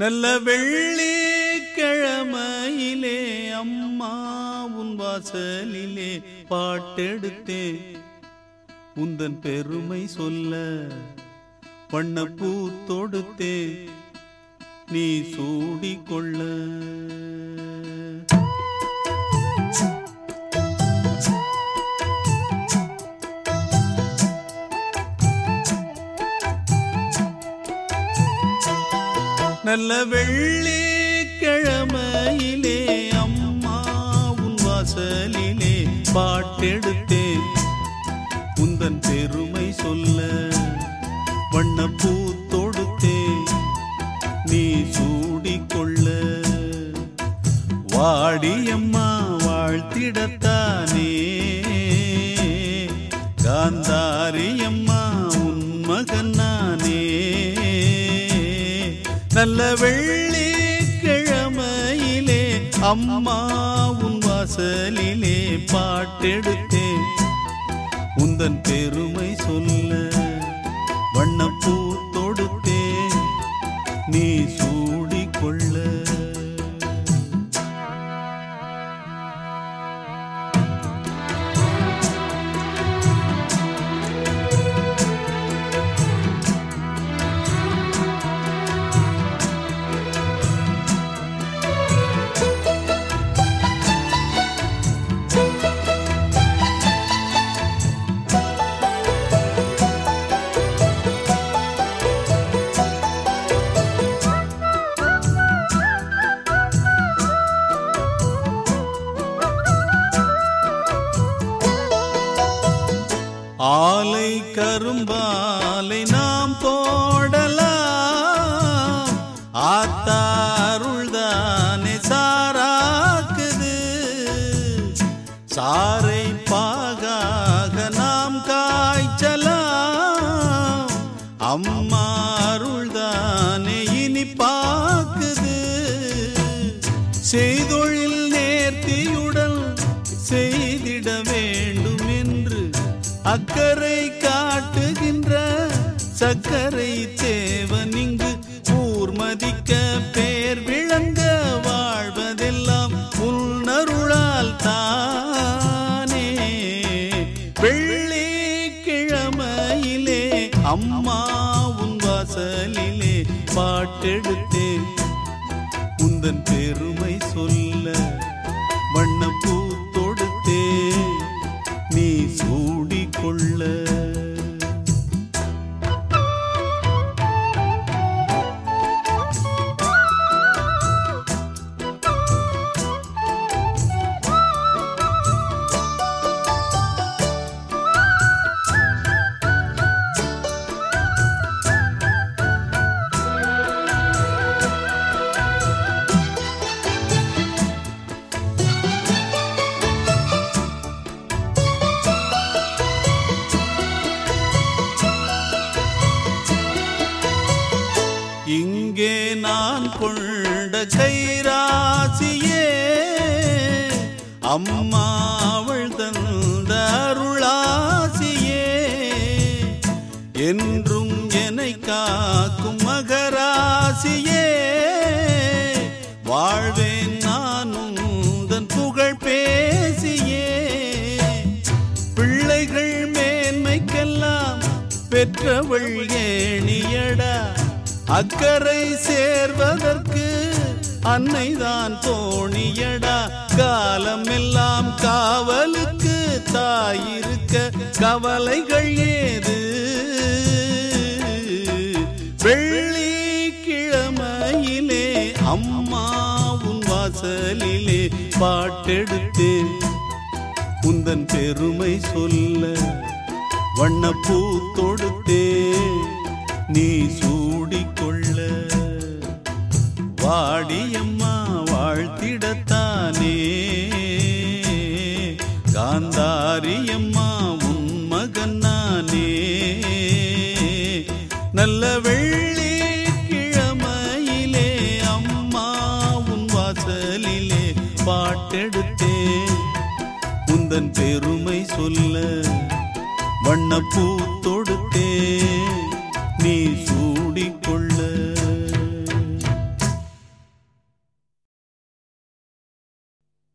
நல்ல வெள்ளி கிழமையிலே அம்மா உன் வாசலிலே பாட்டெடுத்தேன். உந்தன் பெருமை சொல்ல வண்ணப்பூ தொடுத்தேன். நீ சூடிக்கொள்ள நல்ல வெள்ளி கிழமையிலே அம்மா உன் வாசலிலே பாட்டெடுத்தேன். உந்தன் பெருமை சொல்ல வண்ணப்பூ தொடுத்தேன். நீ சூடிக்கொள்ள வாடியம்மா வாழ்த்திடத்தானே. காந்தாரியம்மா நல்ல வெள்ளிக்கிழமையிலே அம்மா உன் வாசலிலே பாட்டெடுத்தேன் உந்தன் பெருமை சொல்ல வண்ணப்பூ தொடுத்தேன் நீ ஆலை கரும்பாலை நாம் போடலாம். ஆத்தாருள்தானே சாராக்குது. சாரை அக்கறை காட்டுகின்ற சக்கரை தேவன் இங்கு ஊர்மதிக்க பேர் விளங்க வாழ்வதெல்லாம் உள்நருளால் தானே. வெள்ளி கிழமையிலே அம்மா உன் வாசலிலே பாட்டெடுத்தேன். உந்தன் பெருமை சொல்ல இங்கே நான் கொண்ட கைராசியே அம்மா அவள் தந்த அருளாசியே. என்றும் என்னை காக்கும் மகராசியே வாழ்வேன் நான் தன் புகழ் பேசியே. பிள்ளைகள் மேன்மைக்கெல்லாம் பெற்றவள் ஏ அக்கறை சேர்வதற்கு அன்னைதான் தோணியடா காலம் எல்லாம் காவலுக்கு தாயிருக்க கவலைகள் ஏது? வெள்ளிக்கிழமையிலே அம்மா உன் வாசலிலே பாட்டெடுத்து உந்தன் பெருமை சொல்ல வண்ணப்பூ தொடுத்தே. நீ காந்தாரியம்மா உன் மகன் நானே. நல்ல வெள்ளி கிழமையிலே அம்மா உன் வாசலிலே பாட்டெடுத்தேன் உந்தன் பெருமை சொல்ல வண்ணப்பூ தொடு